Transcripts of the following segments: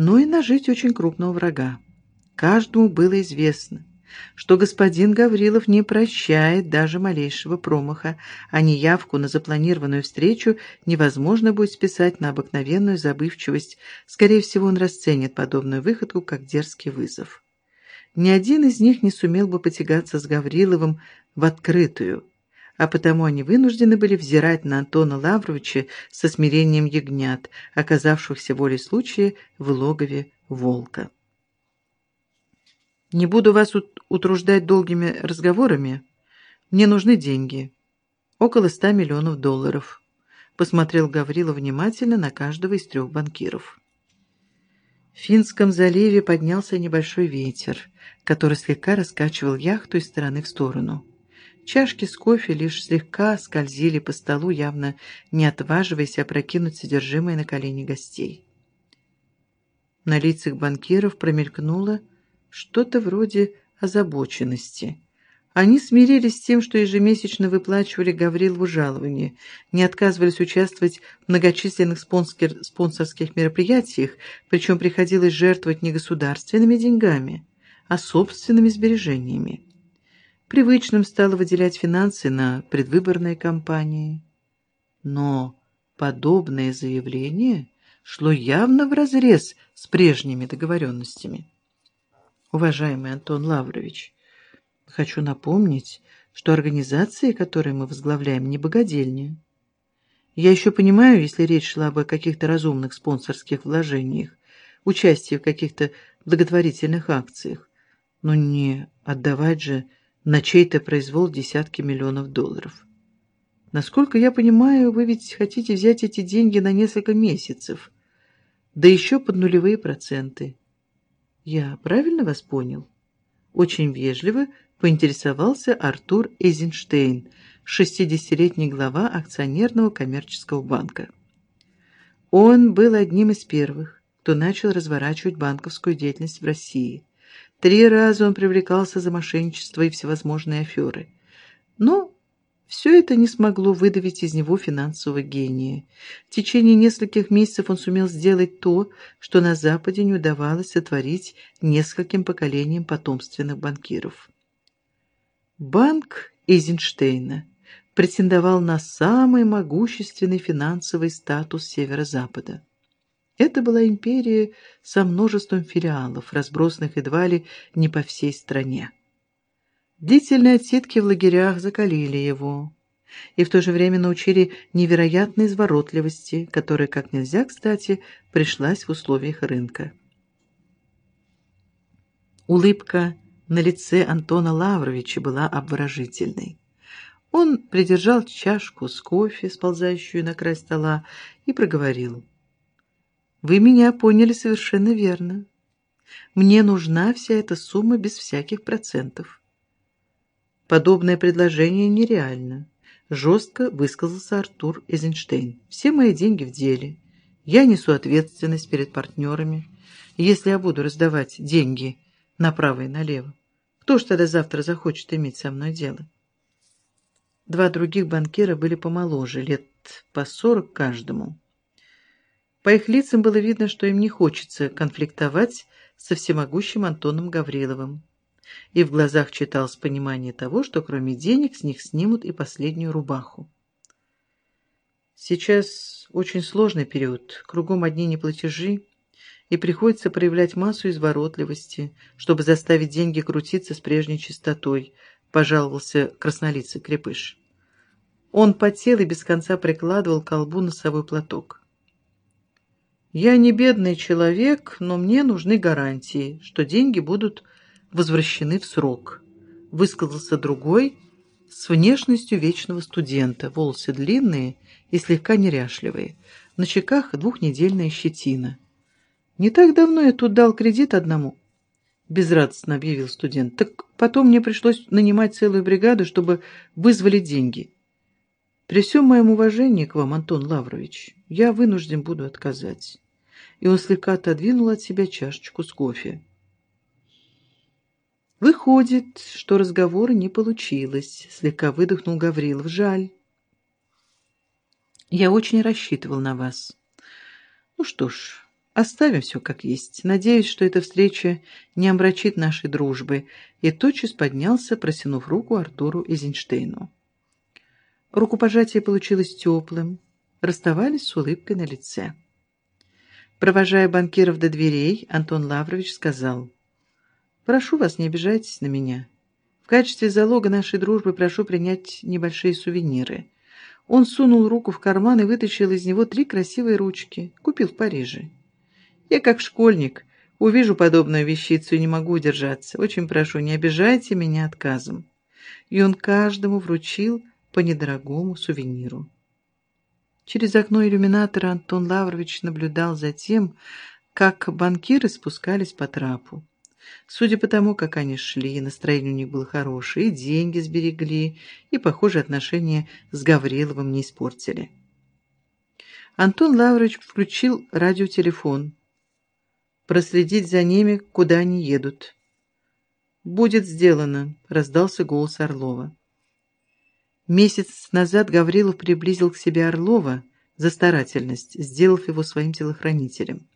но и нажить очень крупного врага. Каждому было известно, что господин Гаврилов не прощает даже малейшего промаха, а неявку на запланированную встречу невозможно будет списать на обыкновенную забывчивость. Скорее всего, он расценит подобную выходку как дерзкий вызов. Ни один из них не сумел бы потягаться с Гавриловым в открытую, а потому они вынуждены были взирать на Антона Лавровича со смирением ягнят, оказавшихся волей случая в логове волка. Не буду вас утруждать долгими разговорами. Мне нужны деньги. Около ста миллионов долларов. Посмотрел Гаврила внимательно на каждого из трех банкиров. В Финском заливе поднялся небольшой ветер, который слегка раскачивал яхту из стороны в сторону. Чашки с кофе лишь слегка скользили по столу, явно не отваживаясь опрокинуть содержимое на колени гостей. На лицах банкиров промелькнуло что-то вроде озабоченности. Они смирились с тем, что ежемесячно выплачивали Гаврилову жалование, не отказывались участвовать в многочисленных спонсор спонсорских мероприятиях, причем приходилось жертвовать не государственными деньгами, а собственными сбережениями. Привычным стало выделять финансы на предвыборные кампании. Но подобное заявление шло явно вразрез с прежними договоренностями уважаемый Антон Лаврович. Хочу напомнить, что организации, которые мы возглавляем, не богадельня. Я еще понимаю, если речь шла бы о каких-то разумных спонсорских вложениях, участии в каких-то благотворительных акциях, но не отдавать же на чей-то произвол десятки миллионов долларов. Насколько я понимаю, вы ведь хотите взять эти деньги на несколько месяцев, да еще под нулевые проценты. Я правильно вас понял? Очень вежливо поинтересовался Артур Эйзенштейн, шестидесятилетний глава акционерного коммерческого банка. Он был одним из первых, кто начал разворачивать банковскую деятельность в России. Три раза он привлекался за мошенничество и всевозможные аферы. Но все это не смогло выдавить из него финансового гения. В течение нескольких месяцев он сумел сделать то, что на Западе не удавалось сотворить нескольким поколениям потомственных банкиров. Банк Эйзенштейна претендовал на самый могущественный финансовый статус Северо-Запада. Это была империя со множеством филиалов, разбросанных едва ли не по всей стране. Длительные отсидки в лагерях закалили его и в то же время научили невероятной изворотливости, которая как нельзя кстати пришлась в условиях рынка. Улыбка на лице Антона Лавровича была обворожительной. Он придержал чашку с кофе, сползающую на край стола, и проговорил: "Вы меня поняли совершенно верно. Мне нужна вся эта сумма без всяких процентов. Подобное предложение нереально, жестко высказался Артур Эйзенштейн. Все мои деньги в деле. Я несу ответственность перед партнерами. Если я буду раздавать деньги направо и налево, кто ж тогда завтра захочет иметь со мной дело? Два других банкира были помоложе, лет по сорок каждому. По их лицам было видно, что им не хочется конфликтовать со всемогущим Антоном Гавриловым и в глазах читалось понимание того, что кроме денег с них снимут и последнюю рубаху. Сейчас очень сложный период, кругом одни неплатежи, и приходится проявлять массу изворотливости, чтобы заставить деньги крутиться с прежней частотой, пожаловался краснолицый крепыш. Он потел и без конца прикладывал к колбу носовой платок. Я не бедный человек, но мне нужны гарантии, что деньги будут возвращены в срок. Высказался другой с внешностью вечного студента, волосы длинные и слегка неряшливые, на щеках двухнедельная щетина. Не так давно я тут дал кредит одному, безрадостно объявил студент. Так потом мне пришлось нанимать целую бригаду, чтобы вызволить деньги. При всем моем уважении к вам, Антон Лаврович, я вынужден буду отказать. И он слегка отодвинул от себя чашечку с кофе. Выходит, что разговора не получилось, слегка выдохнул Гаврилов. Жаль. Я очень рассчитывал на вас. Ну что ж, Оставим все как есть. Надеюсь, что эта встреча не омрачит нашей дружбы. И тотчас поднялся, протянув руку Артуру Эйзенштейну. Рукопожатие получилось теплым. Расставались с улыбкой на лице. Провожая банкиров до дверей, Антон Лаврович сказал, «Прошу вас, не обижайтесь на меня. В качестве залога нашей дружбы прошу принять небольшие сувениры». Он сунул руку в карман и вытащил из него три красивые ручки. Купил в Париже. Я как школьник. Увижу подобную вещицу и не могу удержаться. Очень прошу, не обижайте меня отказом. И он каждому вручил по недорогому сувениру. Через окно иллюминатора Антон Лаврович наблюдал за тем, как банкиры спускались по трапу. Судя по тому, как они шли, настроение у них было хорошее, и деньги сберегли, и, похоже, отношения с Гавриловым не испортили. Антон Лаврович включил радиотелефон проследить за ними, куда они едут. «Будет сделано», — раздался голос Орлова. Месяц назад Гаврилов приблизил к себе Орлова за старательность, сделав его своим телохранителем.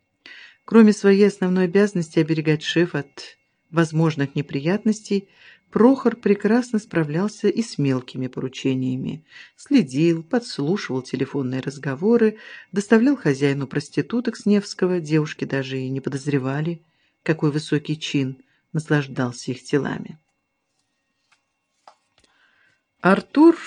Кроме своей основной обязанности оберегать шеф от возможных неприятностей, Прохор прекрасно справлялся и с мелкими поручениями. Следил, подслушивал телефонные разговоры, доставлял хозяину проституток с Невского, девушки даже и не подозревали, какой высокий чин наслаждался их телами. Артур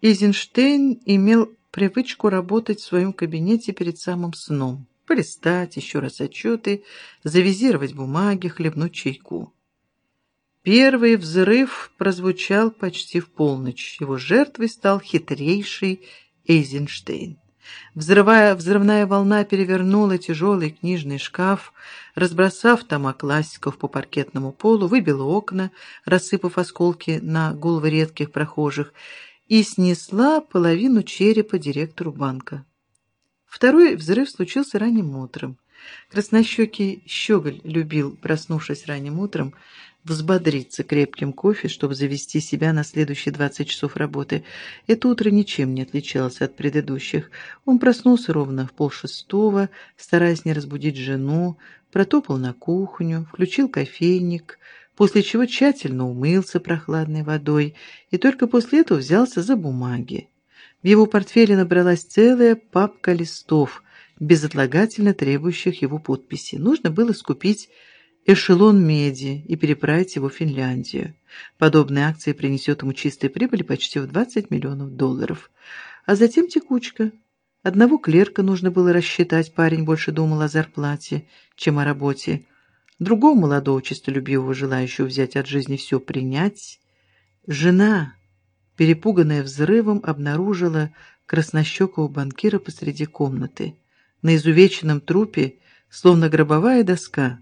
Изенштейн имел привычку работать в своем кабинете перед самым сном, полистать еще раз отчеты, завизировать бумаги, хлебнуть чайку. Первый взрыв прозвучал почти в полночь. Его жертвой стал хитрейший Эйзенштейн. Взрывая, взрывная волна перевернула тяжелый книжный шкаф, разбросав тома классиков по паркетному полу, выбила окна, рассыпав осколки на головы редких прохожих, и снесла половину черепа директору банка. Второй взрыв случился ранним утром. Краснощекий щеголь любил, проснувшись ранним утром, взбодриться крепким кофе, чтобы завести себя на следующие 20 часов работы. Это утро ничем не отличалось от предыдущих. Он проснулся ровно в полшестого, стараясь не разбудить жену, протопал на кухню, включил кофейник, после чего тщательно умылся прохладной водой и только после этого взялся за бумаги. В его портфеле набралась целая папка листов, безотлагательно требующих его подписи. Нужно было скупить эшелон меди и переправить его в Финляндию. Подобная акция принесет ему чистой прибыли почти в 20 миллионов долларов. А затем текучка. Одного клерка нужно было рассчитать, парень больше думал о зарплате, чем о работе. Другого молодого, честолюбивого, желающего взять от жизни все принять. Жена, перепуганная взрывом, обнаружила краснощекого банкира посреди комнаты. На изувеченном трупе, словно гробовая доска,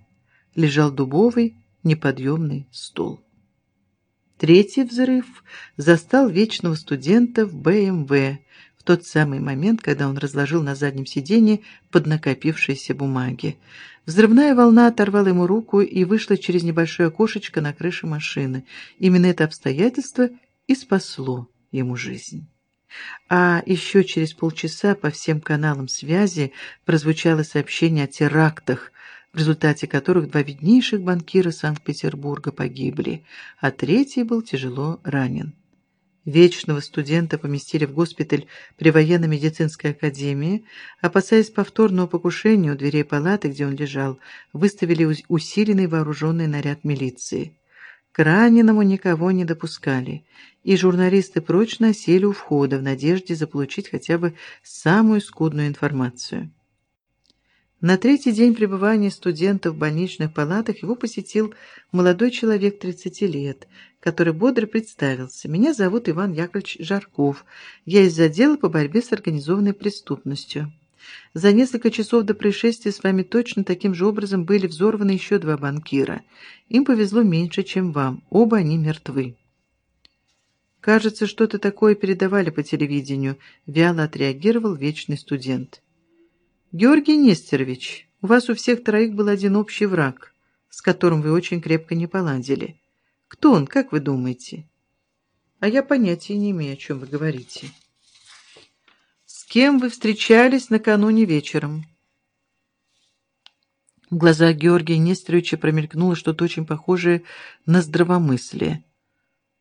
лежал дубовый неподъемный стол. Третий взрыв застал вечного студента в БМВ в тот самый момент, когда он разложил на заднем сиденье поднакопившиеся бумаги. Взрывная волна оторвала ему руку и вышла через небольшое окошечко на крыше машины. Именно это обстоятельство и спасло ему жизнь. А еще через полчаса по всем каналам связи прозвучало сообщение о терактах, в результате которых два виднейших банкира Санкт-Петербурга погибли, а третий был тяжело ранен. Вечного студента поместили в госпиталь при военно-медицинской академии, опасаясь повторного покушения у дверей палаты, где он лежал, выставили усиленный вооруженный наряд милиции. К раненому никого не допускали, и журналисты прочно осели у входа в надежде заполучить хотя бы самую скудную информацию. На третий день пребывания студента в больничных палатах его посетил молодой человек 30 лет, который бодро представился. «Меня зовут Иван Яковлевич Жарков. Я из отдела по борьбе с организованной преступностью. За несколько часов до происшествия с вами точно таким же образом были взорваны еще два банкира. Им повезло меньше, чем вам. Оба они мертвы». «Кажется, что-то такое передавали по телевидению», — вяло отреагировал вечный студент. Георгий Нестерович, у вас у всех троих был один общий враг, с которым вы очень крепко не поладили. Кто он, как вы думаете? А я понятия не имею, о чем вы говорите. С кем вы встречались накануне вечером? В глазах Георгия Нестеровича промелькнуло что-то очень похожее на здравомыслие.